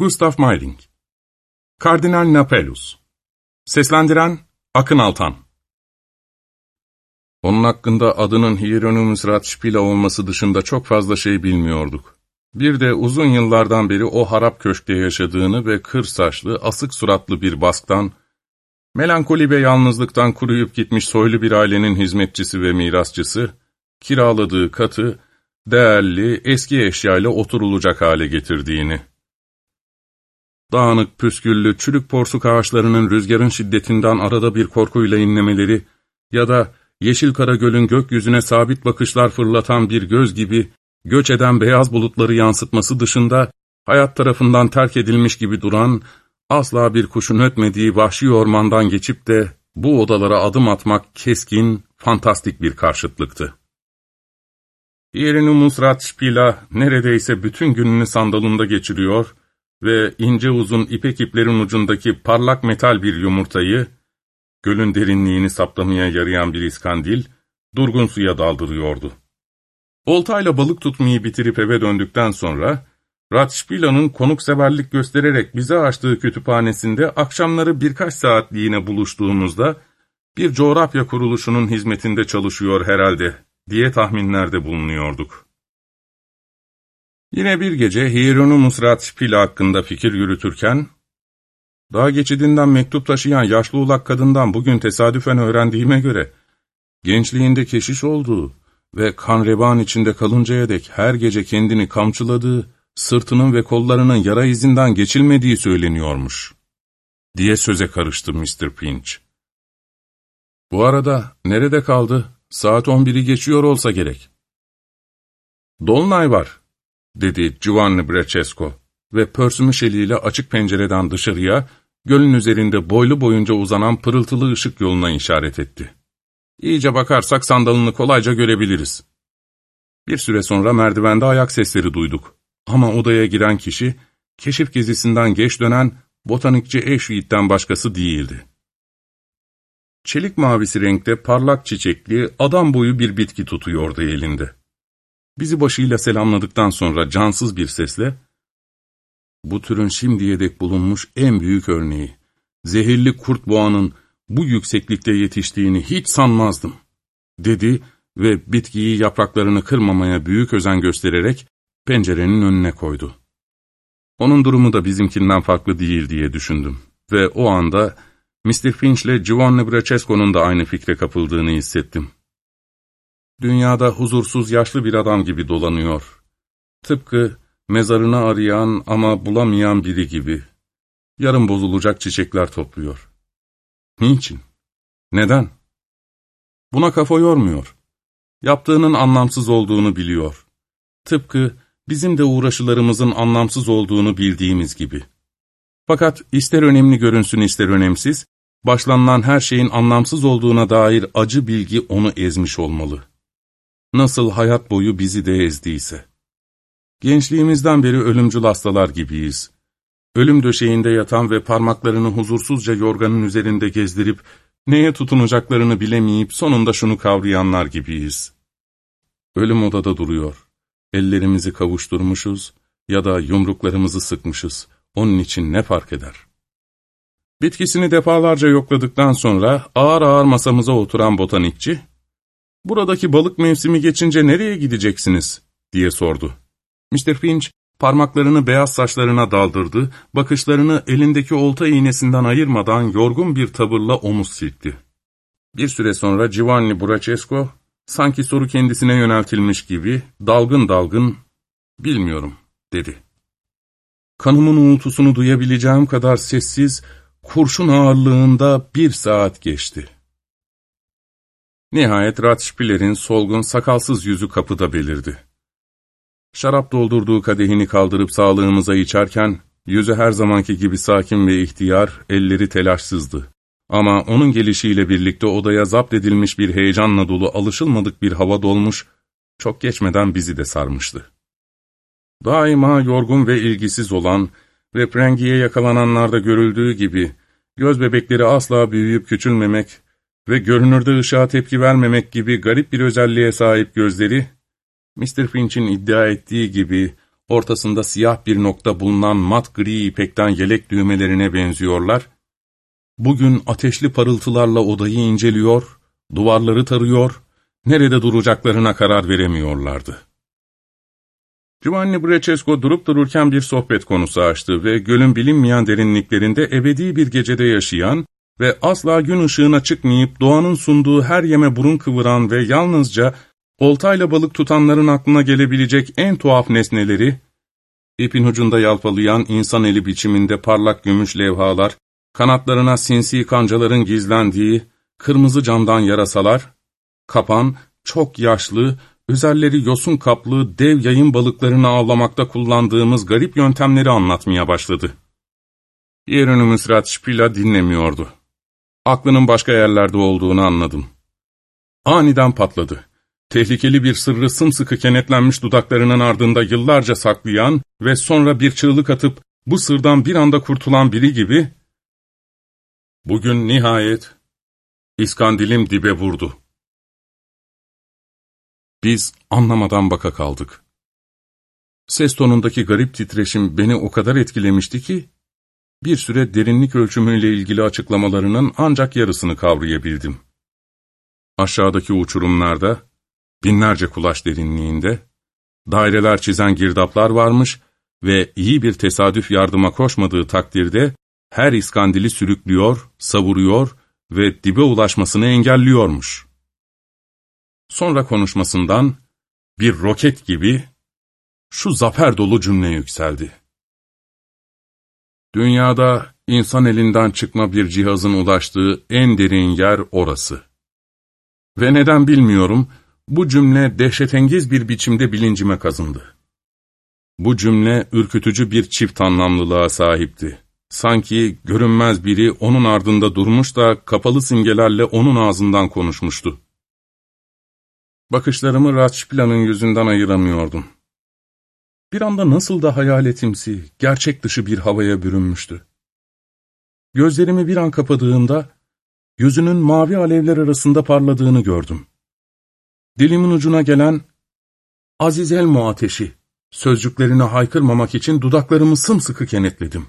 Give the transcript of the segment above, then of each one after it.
Gustav Mayring Kardinal Napelus Seslendiren Akın Altan Onun hakkında adının Hieronymus Ratschpila olması dışında çok fazla şey bilmiyorduk. Bir de uzun yıllardan beri o harap köşkte yaşadığını ve kır saçlı, asık suratlı bir basktan, melankoli ve yalnızlıktan kuruyup gitmiş soylu bir ailenin hizmetçisi ve mirasçısı, kiraladığı katı, değerli, eski eşyayla oturulacak hale getirdiğini. Dağınık, püsküllü, çürük porsuk ağaçlarının rüzgarın şiddetinden arada bir korkuyla inlemeleri ya da yeşil kara gölün gökyüzüne sabit bakışlar fırlatan bir göz gibi göç eden beyaz bulutları yansıtması dışında hayat tarafından terk edilmiş gibi duran, asla bir kuşun ötmediği vahşi ormandan geçip de bu odalara adım atmak keskin, fantastik bir karşıtlıktı. Yerini Ratşpila neredeyse bütün gününü sandalında geçiriyor ve ince uzun ipek iplerin ucundaki parlak metal bir yumurtayı, gölün derinliğini saptamaya yarayan bir iskandil, durgun suya daldırıyordu. Oltayla balık tutmayı bitirip eve döndükten sonra, Ratşpila'nın konukseverlik göstererek bize açtığı kütüphanesinde akşamları birkaç saatliğine buluştuğumuzda, bir coğrafya kuruluşunun hizmetinde çalışıyor herhalde diye tahminlerde bulunuyorduk. Yine bir gece Hieronymus Ratspila hakkında fikir yürütürken, dağ geçidinden mektup taşıyan yaşlı ulak kadından bugün tesadüfen öğrendiğime göre, gençliğinde keşiş olduğu ve kan revan içinde kalıncaya dek her gece kendini kamçıladığı, sırtının ve kollarının yara izinden geçilmediği söyleniyormuş, diye söze karıştı Mr. Pinch. Bu arada nerede kaldı? Saat on biri geçiyor olsa gerek. Dolunay var, dedi Giovanni Brancesco ve pörsümüş eliyle açık pencereden dışarıya, gölün üzerinde boylu boyunca uzanan pırıltılı ışık yoluna işaret etti. İyice bakarsak sandalını kolayca görebiliriz. Bir süre sonra merdivende ayak sesleri duyduk. Ama odaya giren kişi, keşif gezisinden geç dönen botanikçi Eşviit'ten başkası değildi. Çelik mavisi renkte parlak çiçekli, adam boyu bir bitki tutuyordu elinde. Bizi başıyla selamladıktan sonra cansız bir sesle, ''Bu türün şimdiye dek bulunmuş en büyük örneği, zehirli kurt boğanın bu yükseklikte yetiştiğini hiç sanmazdım.'' dedi ve bitkiyi yapraklarını kırmamaya büyük özen göstererek pencerenin önüne koydu. Onun durumu da bizimkinden farklı değil diye düşündüm ve o anda Mr. Finch ile Giovanni Brancesco'nun da aynı fikre kapıldığını hissettim. Dünyada huzursuz yaşlı bir adam gibi dolanıyor. Tıpkı mezarını arayan ama bulamayan biri gibi. Yarın bozulacak çiçekler topluyor. Niçin? Neden? Buna kafa yormuyor. Yaptığının anlamsız olduğunu biliyor. Tıpkı bizim de uğraşılarımızın anlamsız olduğunu bildiğimiz gibi. Fakat ister önemli görünsün ister önemsiz, başlanılan her şeyin anlamsız olduğuna dair acı bilgi onu ezmiş olmalı. Nasıl hayat boyu bizi de ezdiyse. Gençliğimizden beri ölümcül hastalar gibiyiz. Ölüm döşeğinde yatan ve parmaklarını huzursuzca yorganın üzerinde gezdirip, neye tutunacaklarını bilemeyip sonunda şunu kavrayanlar gibiyiz. Ölüm odada duruyor. Ellerimizi kavuşturmuşuz ya da yumruklarımızı sıkmışız. Onun için ne fark eder? Bitkisini defalarca yokladıktan sonra ağır ağır masamıza oturan botanikçi, ''Buradaki balık mevsimi geçince nereye gideceksiniz?'' diye sordu. Mr. Finch parmaklarını beyaz saçlarına daldırdı, bakışlarını elindeki olta iğnesinden ayırmadan yorgun bir tavırla omuz silkti. Bir süre sonra Giovanni Brancesco, sanki soru kendisine yöneltilmiş gibi, dalgın dalgın, ''Bilmiyorum.'' dedi. Kanımın uğultusunu duyabileceğim kadar sessiz, kurşun ağırlığında bir saat geçti. Nihayet Ratschpiller'in solgun, sakalsız yüzü kapıda belirdi. Şarap doldurduğu kadehini kaldırıp sağlığımıza içerken, yüzü her zamanki gibi sakin ve ihtiyar, elleri telaşsızdı. Ama onun gelişiyle birlikte odaya zapt edilmiş bir heyecanla dolu alışılmadık bir hava dolmuş, çok geçmeden bizi de sarmıştı. Daima yorgun ve ilgisiz olan ve prengiye yakalananlarda görüldüğü gibi, göz bebekleri asla büyüyüp küçülmemek ve görünürde ışığa tepki vermemek gibi garip bir özelliğe sahip gözleri, Mr. Finch'in iddia ettiği gibi ortasında siyah bir nokta bulunan mat gri ipekten yelek düğmelerine benziyorlar, bugün ateşli parıltılarla odayı inceliyor, duvarları tarıyor, nerede duracaklarına karar veremiyorlardı. Giovanni Brancesco durup dururken bir sohbet konusu açtı ve gölün bilinmeyen derinliklerinde ebedi bir gecede yaşayan ve asla gün ışığına çıkmayıp doğanın sunduğu her yeme burun kıvıran ve yalnızca oltayla balık tutanların aklına gelebilecek en tuhaf nesneleri, ipin ucunda yalpalayan insan eli biçiminde parlak gümüş levhalar, kanatlarına sinsi kancaların gizlendiği, kırmızı camdan yarasalar, kapan, çok yaşlı, üzerleri yosun kaplı dev yayın balıklarını avlamakta kullandığımız garip yöntemleri anlatmaya başladı. Yeronymous Ratşpila dinlemiyordu. Aklının başka yerlerde olduğunu anladım. Aniden patladı. Tehlikeli bir sırrı sımsıkı kenetlenmiş dudaklarının ardında yıllarca saklayan ve sonra bir çığlık atıp bu sırdan bir anda kurtulan biri gibi, bugün nihayet İskandilim dibe vurdu. Biz anlamadan baka kaldık. Ses tonundaki garip titreşim beni o kadar etkilemişti ki, bir süre derinlik ölçümüyle ilgili açıklamalarının ancak yarısını kavrayabildim. Aşağıdaki uçurumlarda, binlerce kulaç derinliğinde, daireler çizen girdaplar varmış ve iyi bir tesadüf yardıma koşmadığı takdirde, her iskandili sürüklüyor, savuruyor ve dibe ulaşmasını engelliyormuş. Sonra konuşmasından, bir roket gibi, şu zafer dolu cümle yükseldi. Dünyada insan elinden çıkma bir cihazın ulaştığı en derin yer orası. Ve neden bilmiyorum, bu cümle dehşetengiz bir biçimde bilincime kazındı. Bu cümle ürkütücü bir çift anlamlılığa sahipti. Sanki görünmez biri onun ardında durmuş da kapalı simgelerle onun ağzından konuşmuştu. Bakışlarımı Ratşpila'nın yüzünden ayıramıyordum. Bir anda nasıl da hayaletimsi, gerçek dışı bir havaya bürünmüştü. Gözlerimi bir an kapadığımda, yüzünün mavi alevler arasında parladığını gördüm. Dilimin ucuna gelen, Aziz Elmo ateşi, sözcüklerini haykırmamak için dudaklarımı sımsıkı kenetledim.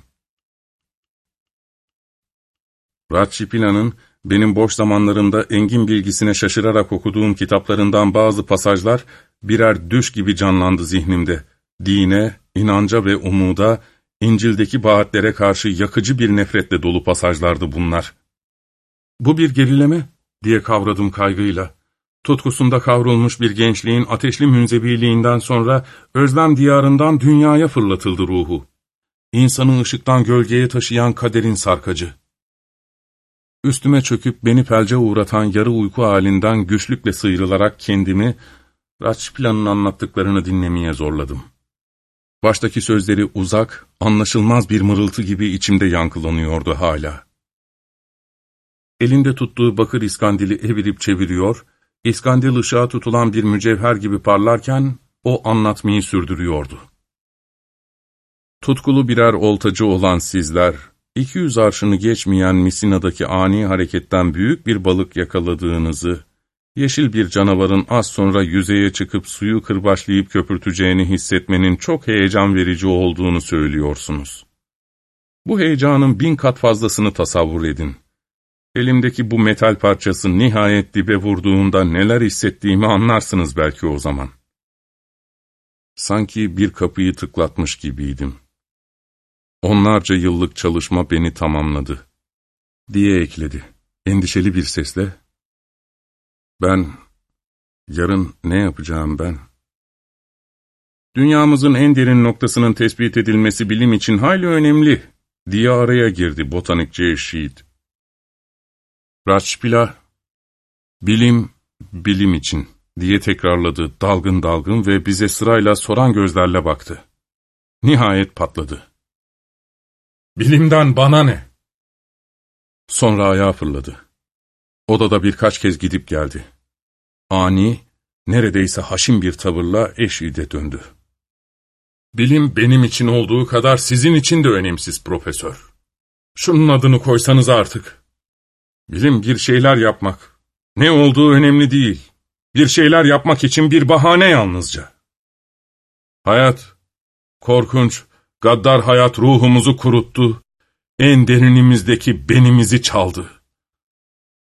Ratçipila'nın, benim boş zamanlarımda engin bilgisine şaşırarak okuduğum kitaplarından bazı pasajlar, birer düş gibi canlandı zihnimde dine, inanca ve umuda, İncil'deki vaatlere karşı yakıcı bir nefretle dolu pasajlardı bunlar. Bu bir gerileme diye kavradım kaygıyla. Tutkusunda kavrulmuş bir gençliğin ateşli münzebiliğinden sonra özlem diyarından dünyaya fırlatıldı ruhu. İnsanı ışıktan gölgeye taşıyan kaderin sarkacı. Üstüme çöküp beni felce uğratan yarı uyku halinden güçlükle sıyrılarak kendimi, Raç planın anlattıklarını dinlemeye zorladım. Baştaki sözleri uzak, anlaşılmaz bir mırıltı gibi içimde yankılanıyordu hala. Elinde tuttuğu bakır iskandili evirip çeviriyor, iskandil ışığa tutulan bir mücevher gibi parlarken o anlatmayı sürdürüyordu. Tutkulu birer oltacı olan sizler, 200 arşını geçmeyen Misina'daki ani hareketten büyük bir balık yakaladığınızı, yeşil bir canavarın az sonra yüzeye çıkıp suyu kırbaçlayıp köpürteceğini hissetmenin çok heyecan verici olduğunu söylüyorsunuz. Bu heyecanın bin kat fazlasını tasavvur edin. Elimdeki bu metal parçası nihayet dibe vurduğunda neler hissettiğimi anlarsınız belki o zaman. Sanki bir kapıyı tıklatmış gibiydim. Onlarca yıllık çalışma beni tamamladı, diye ekledi, endişeli bir sesle. Ben, yarın ne yapacağım ben? Dünyamızın en derin noktasının tespit edilmesi bilim için hayli önemli, diye araya girdi botanikçi Eşit. Raçpila, bilim, bilim için, diye tekrarladı dalgın dalgın ve bize sırayla soran gözlerle baktı. Nihayet patladı. Bilimden bana ne? Sonra ayağa fırladı. Odada birkaç kez gidip geldi. Ani, neredeyse haşim bir tavırla Eşid'e döndü. Bilim benim için olduğu kadar sizin için de önemsiz profesör. Şunun adını koysanız artık. Bilim bir şeyler yapmak. Ne olduğu önemli değil. Bir şeyler yapmak için bir bahane yalnızca. Hayat, Korkunç, gaddar hayat ruhumuzu kuruttu, en derinimizdeki benimizi çaldı.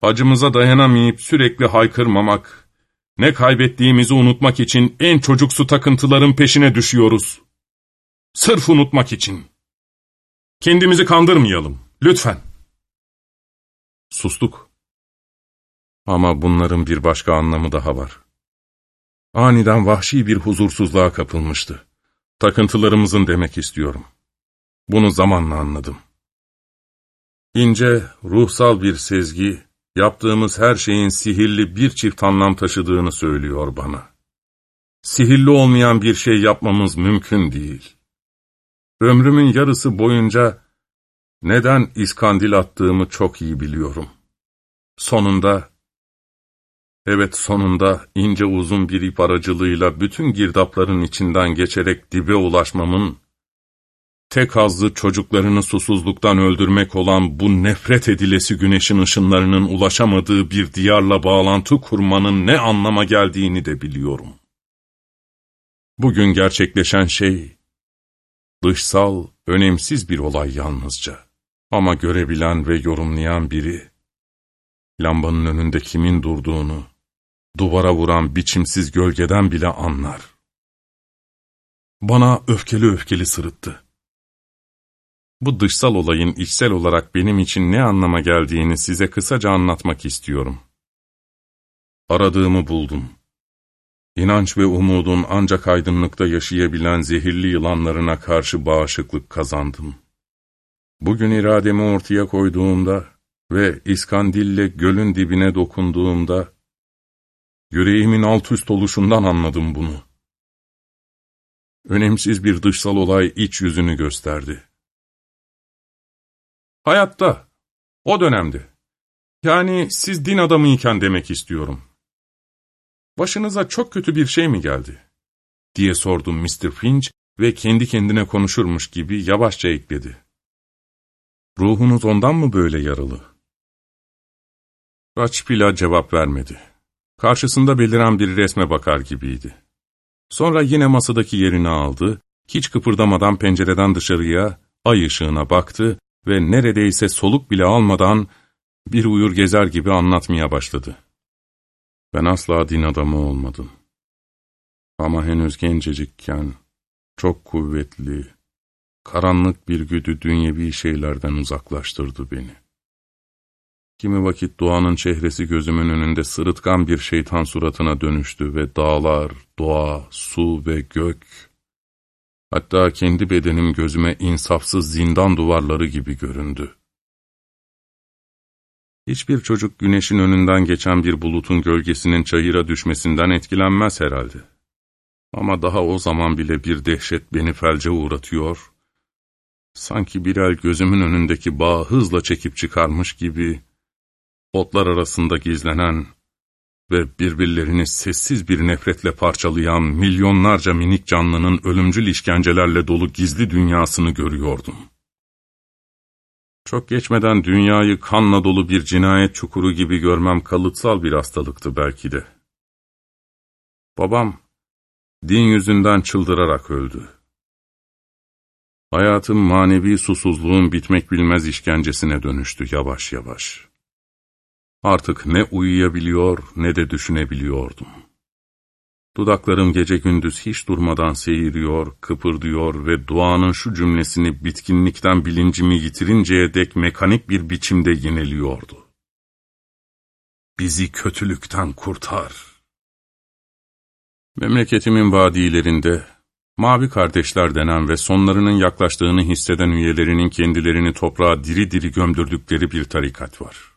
Acımıza dayanamayıp sürekli haykırmamak, ne kaybettiğimizi unutmak için en çocuksu takıntıların peşine düşüyoruz. Sırf unutmak için. Kendimizi kandırmayalım, lütfen. Sustuk. Ama bunların bir başka anlamı daha var. Aniden vahşi bir huzursuzluğa kapılmıştı. Takıntılarımızın demek istiyorum. Bunu zamanla anladım. İnce, ruhsal bir sezgi, yaptığımız her şeyin sihirli bir çift anlam taşıdığını söylüyor bana. Sihirli olmayan bir şey yapmamız mümkün değil. Ömrümün yarısı boyunca neden iskandil attığımı çok iyi biliyorum. Sonunda, evet sonunda ince uzun bir ip aracılığıyla bütün girdapların içinden geçerek dibe ulaşmamın tek hazlı çocuklarını susuzluktan öldürmek olan bu nefret edilesi güneşin ışınlarının ulaşamadığı bir diyarla bağlantı kurmanın ne anlama geldiğini de biliyorum. Bugün gerçekleşen şey, dışsal, önemsiz bir olay yalnızca. Ama görebilen ve yorumlayan biri, lambanın önünde kimin durduğunu, duvara vuran biçimsiz gölgeden bile anlar. Bana öfkeli öfkeli sırıttı. Bu dışsal olayın içsel olarak benim için ne anlama geldiğini size kısaca anlatmak istiyorum. Aradığımı buldum. İnanç ve umudun ancak aydınlıkta yaşayabilen zehirli yılanlarına karşı bağışıklık kazandım. Bugün irademi ortaya koyduğumda ve iskandille gölün dibine dokunduğumda, yüreğimin alt üst oluşundan anladım bunu. Önemsiz bir dışsal olay iç yüzünü gösterdi. Hayatta. O dönemde. Yani siz din adamıyken demek istiyorum. Başınıza çok kötü bir şey mi geldi? diye sordum Mr. Finch ve kendi kendine konuşurmuş gibi yavaşça ekledi. Ruhunuz ondan mı böyle yaralı? Raçpila cevap vermedi. Karşısında beliren bir resme bakar gibiydi. Sonra yine masadaki yerini aldı, hiç kıpırdamadan pencereden dışarıya, ay ışığına baktı ve neredeyse soluk bile almadan bir uyur gezer gibi anlatmaya başladı. Ben asla din adamı olmadım. Ama henüz gencecikken çok kuvvetli, karanlık bir güdü dünyevi şeylerden uzaklaştırdı beni. Kimi vakit doğanın çehresi gözümün önünde sırıtkan bir şeytan suratına dönüştü ve dağlar, doğa, su ve gök Hatta kendi bedenim gözüme insafsız zindan duvarları gibi göründü. Hiçbir çocuk güneşin önünden geçen bir bulutun gölgesinin çayıra düşmesinden etkilenmez herhalde. Ama daha o zaman bile bir dehşet beni felce uğratıyor. Sanki bir el gözümün önündeki bağı hızla çekip çıkarmış gibi, otlar arasında gizlenen ve birbirlerini sessiz bir nefretle parçalayan milyonlarca minik canlının ölümcül işkencelerle dolu gizli dünyasını görüyordum. Çok geçmeden dünyayı kanla dolu bir cinayet çukuru gibi görmem kalıtsal bir hastalıktı belki de. Babam, din yüzünden çıldırarak öldü. Hayatım manevi susuzluğun bitmek bilmez işkencesine dönüştü yavaş yavaş. Artık ne uyuyabiliyor ne de düşünebiliyordum. Dudaklarım gece gündüz hiç durmadan seyiriyor, kıpırdıyor ve duanın şu cümlesini bitkinlikten bilincimi yitirinceye dek mekanik bir biçimde yineliyordu. Bizi kötülükten kurtar. Memleketimin vadilerinde, mavi kardeşler denen ve sonlarının yaklaştığını hisseden üyelerinin kendilerini toprağa diri diri gömdürdükleri bir tarikat var.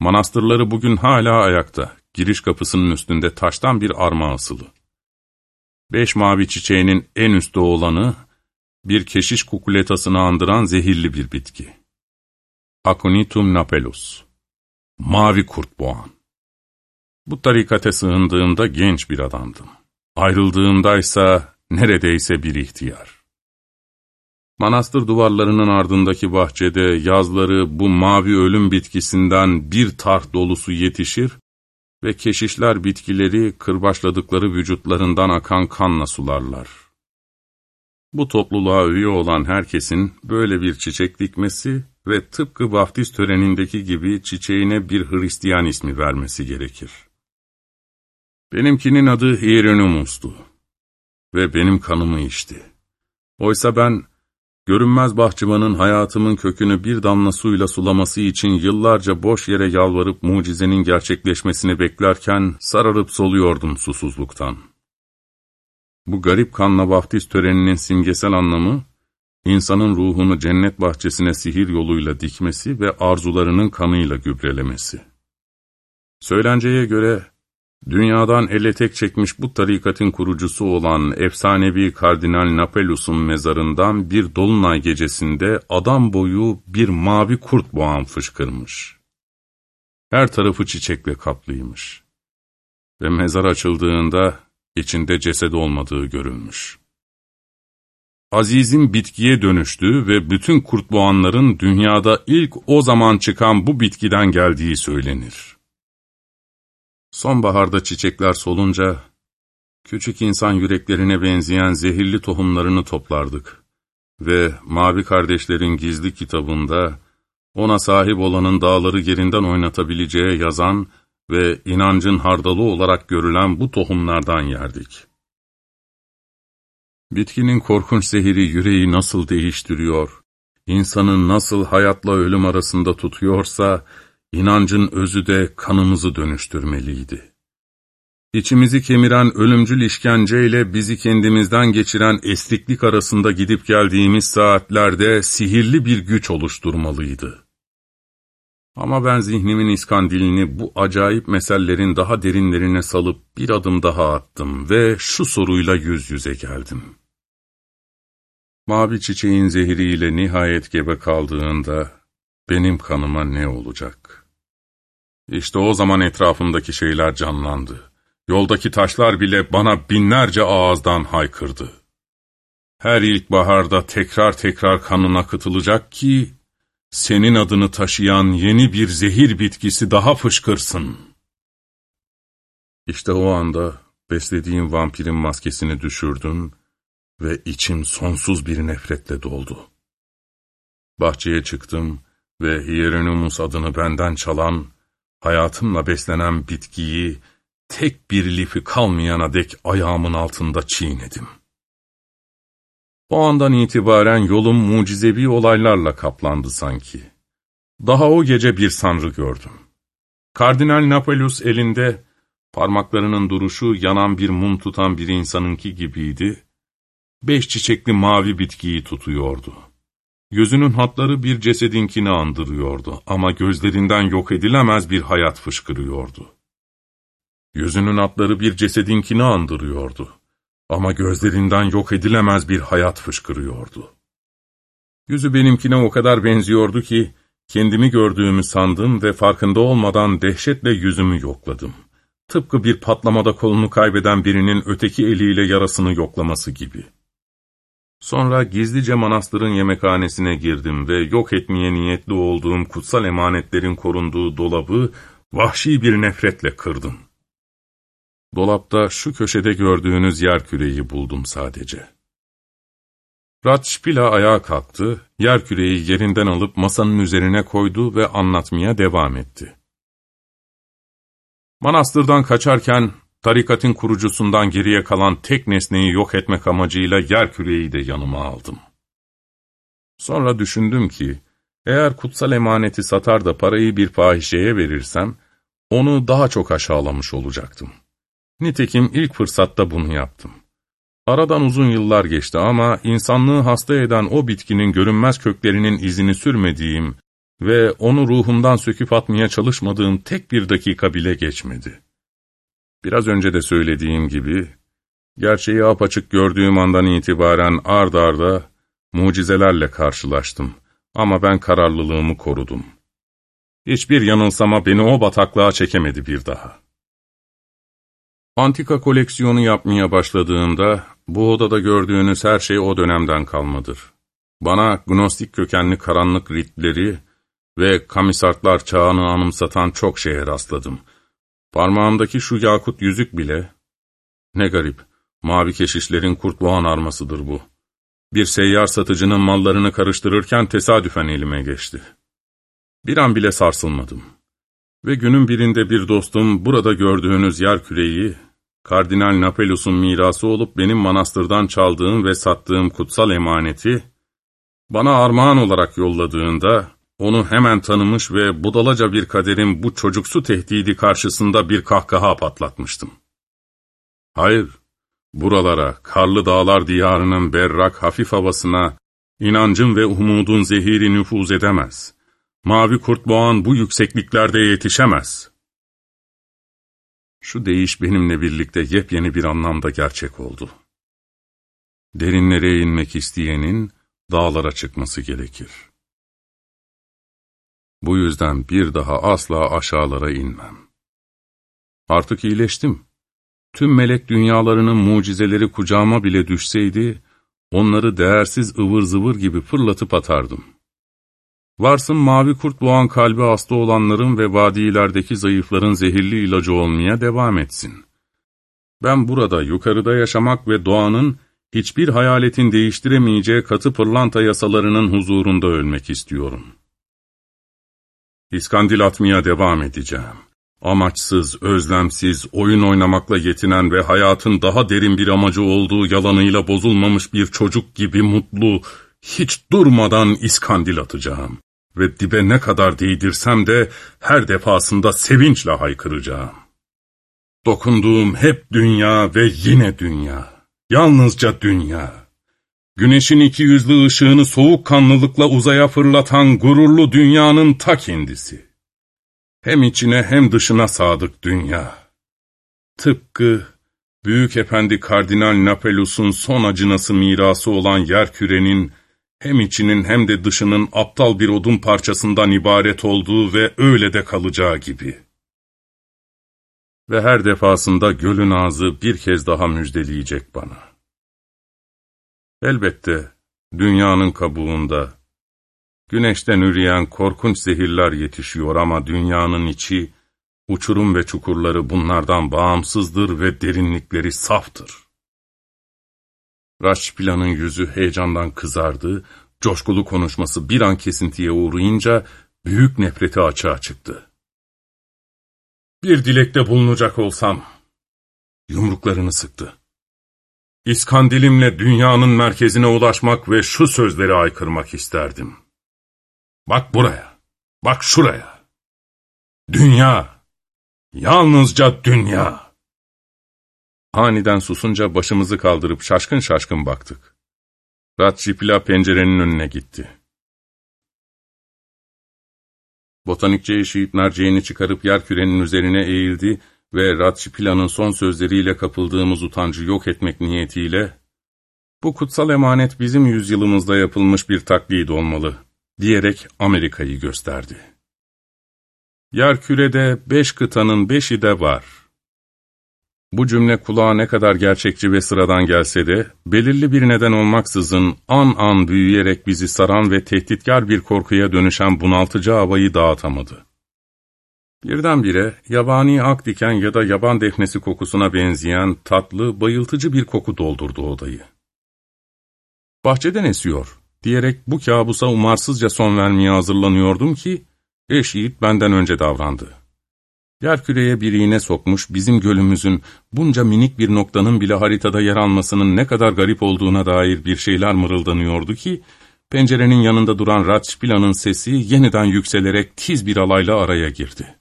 Manastırları bugün hala ayakta, giriş kapısının üstünde taştan bir arma asılı. Beş mavi çiçeğinin en üstte olanı, bir keşiş kukuletasını andıran zehirli bir bitki. Aconitum napelus. Mavi kurt boğan. Bu tarikate sığındığımda genç bir adamdım. Ayrıldığımdaysa neredeyse bir ihtiyar. Manastır duvarlarının ardındaki bahçede yazları bu mavi ölüm bitkisinden bir tart dolusu yetişir ve keşişler bitkileri kırbaçladıkları vücutlarından akan kanla sularlar. Bu topluluğa üye olan herkesin böyle bir çiçek dikmesi ve tıpkı vaftiz törenindeki gibi çiçeğine bir Hristiyan ismi vermesi gerekir. Benimkinin adı Hieronymus'tu ve benim kanımı içti. Oysa ben, görünmez bahçıvanın hayatımın kökünü bir damla suyla sulaması için yıllarca boş yere yalvarıp mucizenin gerçekleşmesini beklerken sararıp soluyordum susuzluktan. Bu garip kanla vaftiz töreninin simgesel anlamı, insanın ruhunu cennet bahçesine sihir yoluyla dikmesi ve arzularının kanıyla gübrelemesi. Söylenceye göre, dünyadan ele tek çekmiş bu tarikatın kurucusu olan efsanevi Kardinal Napelus'un mezarından bir dolunay gecesinde adam boyu bir mavi kurt boğan fışkırmış. Her tarafı çiçekle kaplıymış. Ve mezar açıldığında içinde ceset olmadığı görülmüş. Aziz'in bitkiye dönüştüğü ve bütün kurtboğanların dünyada ilk o zaman çıkan bu bitkiden geldiği söylenir. Sonbaharda çiçekler solunca, küçük insan yüreklerine benzeyen zehirli tohumlarını toplardık ve Mavi Kardeşlerin gizli kitabında, ona sahip olanın dağları yerinden oynatabileceği yazan ve inancın hardalı olarak görülen bu tohumlardan yerdik. Bitkinin korkunç zehiri yüreği nasıl değiştiriyor, insanın nasıl hayatla ölüm arasında tutuyorsa, inancın özü de kanımızı dönüştürmeliydi. İçimizi kemiren ölümcül işkenceyle bizi kendimizden geçiren estiklik arasında gidip geldiğimiz saatlerde sihirli bir güç oluşturmalıydı. Ama ben zihnimin iskandilini bu acayip mesellerin daha derinlerine salıp bir adım daha attım ve şu soruyla yüz yüze geldim. Mavi çiçeğin zehriyle nihayet gebe kaldığında benim kanıma ne olacak? İşte o zaman etrafımdaki şeyler canlandı. Yoldaki taşlar bile bana binlerce ağızdan haykırdı. Her ilkbaharda tekrar tekrar kanın akıtılacak ki senin adını taşıyan yeni bir zehir bitkisi daha fışkırsın. İşte o anda beslediğim vampirin maskesini düşürdüm ve içim sonsuz bir nefretle doldu. Bahçeye çıktım ve Hieronymus adını benden çalan, hayatımla beslenen bitkiyi tek bir lifi kalmayana dek ayağımın altında çiğnedim. O andan itibaren yolum mucizevi olaylarla kaplandı sanki. Daha o gece bir sanrı gördüm. Kardinal Napolus elinde, parmaklarının duruşu yanan bir mum tutan bir insanınki gibiydi, beş çiçekli mavi bitkiyi tutuyordu. Gözünün hatları bir cesedinkini andırıyordu ama gözlerinden yok edilemez bir hayat fışkırıyordu. Yüzünün hatları bir cesedinkini andırıyordu. Ama gözlerinden yok edilemez bir hayat fışkırıyordu. Yüzü benimkine o kadar benziyordu ki, kendimi gördüğümü sandım ve farkında olmadan dehşetle yüzümü yokladım. Tıpkı bir patlamada kolunu kaybeden birinin öteki eliyle yarasını yoklaması gibi. Sonra gizlice manastırın yemekhanesine girdim ve yok etmeye niyetli olduğum kutsal emanetlerin korunduğu dolabı vahşi bir nefretle kırdım. Dolapta şu köşede gördüğünüz yer küreyi buldum sadece. Ratşpila ayağa kalktı, yer küreyi yerinden alıp masanın üzerine koydu ve anlatmaya devam etti. Manastırdan kaçarken, tarikatın kurucusundan geriye kalan tek nesneyi yok etmek amacıyla yer küreyi de yanıma aldım. Sonra düşündüm ki, eğer kutsal emaneti satar da parayı bir fahişeye verirsem, onu daha çok aşağılamış olacaktım. Nitekim ilk fırsatta bunu yaptım. Aradan uzun yıllar geçti ama insanlığı hasta eden o bitkinin görünmez köklerinin izini sürmediğim ve onu ruhumdan söküp atmaya çalışmadığım tek bir dakika bile geçmedi. Biraz önce de söylediğim gibi, gerçeği apaçık gördüğüm andan itibaren ard arda mucizelerle karşılaştım ama ben kararlılığımı korudum. Hiçbir yanılsama beni o bataklığa çekemedi bir daha. Antika koleksiyonu yapmaya başladığımda, bu odada gördüğünüz her şey o dönemden kalmadır. Bana gnostik kökenli karanlık ritleri ve kamisartlar çağını anımsatan çok şeye rastladım. Parmağımdaki şu yakut yüzük bile, ne garip, mavi keşişlerin kurtboğan armasıdır bu. Bir seyyar satıcının mallarını karıştırırken tesadüfen elime geçti. Bir an bile sarsılmadım. Ve günün birinde bir dostum burada gördüğünüz yer küreyi, Kardinal Napelus'un mirası olup benim manastırdan çaldığım ve sattığım kutsal emaneti, bana armağan olarak yolladığında, onu hemen tanımış ve budalaca bir kaderin bu çocuksu tehdidi karşısında bir kahkaha patlatmıştım. Hayır, buralara, karlı dağlar diyarının berrak hafif havasına, inancın ve umudun zehiri nüfuz edemez. Mavi kurt boğan bu yüksekliklerde yetişemez. Şu değiş benimle birlikte yepyeni bir anlamda gerçek oldu. Derinlere inmek isteyenin dağlara çıkması gerekir. Bu yüzden bir daha asla aşağılara inmem. Artık iyileştim. Tüm melek dünyalarının mucizeleri kucağıma bile düşseydi, onları değersiz ıvır zıvır gibi fırlatıp atardım. Varsın mavi kurt boğan kalbi hasta olanların ve vadilerdeki zayıfların zehirli ilacı olmaya devam etsin. Ben burada yukarıda yaşamak ve doğanın hiçbir hayaletin değiştiremeyeceği katı pırlanta yasalarının huzurunda ölmek istiyorum. İskandil atmaya devam edeceğim. Amaçsız, özlemsiz, oyun oynamakla yetinen ve hayatın daha derin bir amacı olduğu yalanıyla bozulmamış bir çocuk gibi mutlu, hiç durmadan iskandil atacağım. Ve dibe ne kadar değdirsem de her defasında sevinçle haykıracağım. Dokunduğum hep dünya ve yine dünya. Yalnızca dünya. Güneşin iki yüzlü ışığını soğukkanlılıkla uzaya fırlatan gururlu dünyanın ta kendisi. Hem içine hem dışına sadık dünya. Tıpkı Büyük Efendi Kardinal Napelus'un son acınası mirası olan yer kürenin hem içinin hem de dışının aptal bir odun parçasından ibaret olduğu ve öyle de kalacağı gibi. Ve her defasında gölün ağzı bir kez daha müjdeleyecek bana. Elbette dünyanın kabuğunda, güneşten üreyen korkunç zehirler yetişiyor ama dünyanın içi, uçurum ve çukurları bunlardan bağımsızdır ve derinlikleri saftır. Raşpila'nın yüzü heyecandan kızardı, coşkulu konuşması bir an kesintiye uğrayınca büyük nefreti açığa çıktı. Bir dilekte bulunacak olsam, yumruklarını sıktı. İskandilimle dünyanın merkezine ulaşmak ve şu sözleri aykırmak isterdim. Bak buraya, bak şuraya. Dünya, yalnızca dünya. Aniden susunca başımızı kaldırıp şaşkın şaşkın baktık. Ratçipila pencerenin önüne gitti. Botanikçi eşiğit merceğini çıkarıp yer kürenin üzerine eğildi ve Ratçipila'nın son sözleriyle kapıldığımız utancı yok etmek niyetiyle, ''Bu kutsal emanet bizim yüzyılımızda yapılmış bir taklit olmalı.'' diyerek Amerika'yı gösterdi. Yer kürede beş kıtanın beşi de var. Bu cümle kulağa ne kadar gerçekçi ve sıradan gelse de, belirli bir neden olmaksızın an an büyüyerek bizi saran ve tehditkar bir korkuya dönüşen bunaltıcı havayı dağıtamadı. Birdenbire yabani ak diken ya da yaban defnesi kokusuna benzeyen tatlı, bayıltıcı bir koku doldurdu odayı. Bahçeden esiyor diyerek bu kabusa umarsızca son vermeye hazırlanıyordum ki, eş yiğit benden önce davrandı. Yerküreye bir iğne sokmuş, bizim gölümüzün bunca minik bir noktanın bile haritada yer almasının ne kadar garip olduğuna dair bir şeyler mırıldanıyordu ki, pencerenin yanında duran Ratçpila'nın sesi yeniden yükselerek tiz bir alayla araya girdi.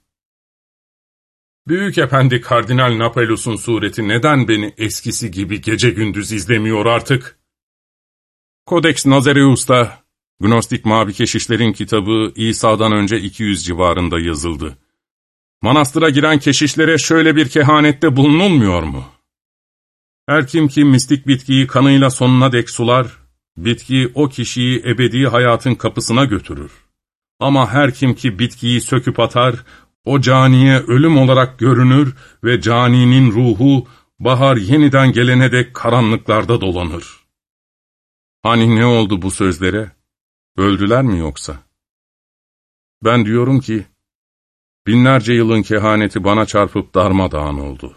Büyük Efendi Kardinal Napelus'un sureti neden beni eskisi gibi gece gündüz izlemiyor artık? Codex Nazareus'ta, Gnostik Mavi Keşişlerin kitabı İsa'dan önce 200 civarında yazıldı. Manastıra giren keşişlere şöyle bir kehanette bulunulmuyor mu? Her kim ki mistik bitkiyi kanıyla sonuna dek sular, bitki o kişiyi ebedi hayatın kapısına götürür. Ama her kim ki bitkiyi söküp atar, o caniye ölüm olarak görünür ve caninin ruhu bahar yeniden gelene dek karanlıklarda dolanır. Hani ne oldu bu sözlere? Öldüler mi yoksa? Ben diyorum ki, binlerce yılın kehaneti bana çarpıp darmadağın oldu.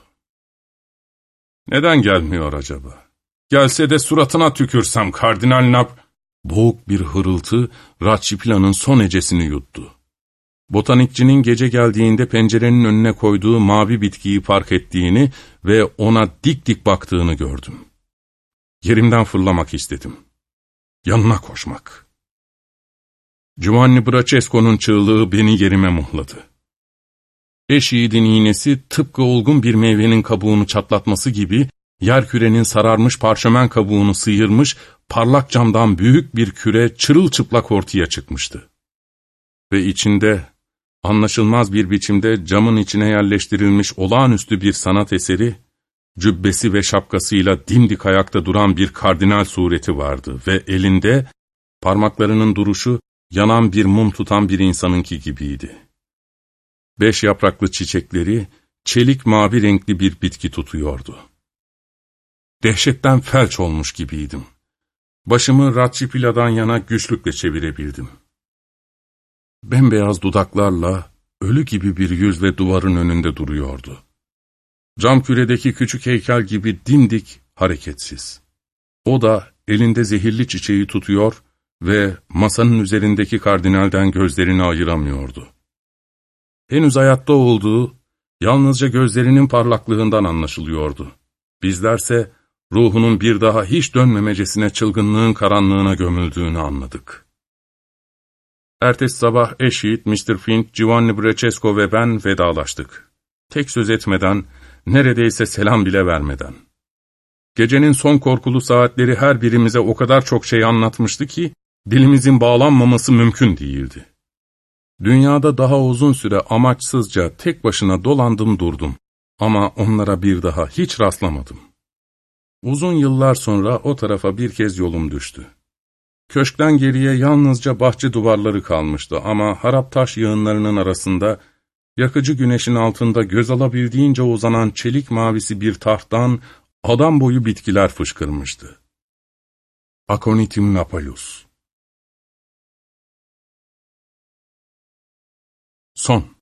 Neden gelmiyor acaba? Gelse de suratına tükürsem Kardinal Nap... Boğuk bir hırıltı Ratçipila'nın son ecesini yuttu. Botanikçinin gece geldiğinde pencerenin önüne koyduğu mavi bitkiyi fark ettiğini ve ona dik dik baktığını gördüm. Yerimden fırlamak istedim. Yanına koşmak. Giovanni Brancesco'nun çığlığı beni yerime muhladı. Beş yiğidin iğnesi tıpkı olgun bir meyvenin kabuğunu çatlatması gibi yer kürenin sararmış parşömen kabuğunu sıyırmış parlak camdan büyük bir küre çırılçıplak ortaya çıkmıştı. Ve içinde anlaşılmaz bir biçimde camın içine yerleştirilmiş olağanüstü bir sanat eseri, cübbesi ve şapkasıyla dimdik ayakta duran bir kardinal sureti vardı ve elinde parmaklarının duruşu yanan bir mum tutan bir insanınki gibiydi. Beş yapraklı çiçekleri çelik mavi renkli bir bitki tutuyordu. Dehşetten felç olmuş gibiydim. Başımı Ratçipila'dan yana güçlükle çevirebildim. Bembeyaz dudaklarla ölü gibi bir yüzle duvarın önünde duruyordu. Cam küredeki küçük heykel gibi dimdik, hareketsiz. O da elinde zehirli çiçeği tutuyor ve masanın üzerindeki kardinalden gözlerini ayıramıyordu. Henüz hayatta olduğu, yalnızca gözlerinin parlaklığından anlaşılıyordu. Bizlerse ruhunun bir daha hiç dönmemecesine çılgınlığın karanlığına gömüldüğünü anladık. Ertesi sabah eşit, Mr. Fink, Giovanni Brancesco ve ben vedalaştık. Tek söz etmeden, neredeyse selam bile vermeden. Gecenin son korkulu saatleri her birimize o kadar çok şey anlatmıştı ki, dilimizin bağlanmaması mümkün değildi. Dünyada daha uzun süre amaçsızca tek başına dolandım durdum ama onlara bir daha hiç rastlamadım. Uzun yıllar sonra o tarafa bir kez yolum düştü. Köşkten geriye yalnızca bahçe duvarları kalmıştı ama harap taş yığınlarının arasında, yakıcı güneşin altında göz alabildiğince uzanan çelik mavisi bir tahttan adam boyu bitkiler fışkırmıştı. Aconitum napalus Son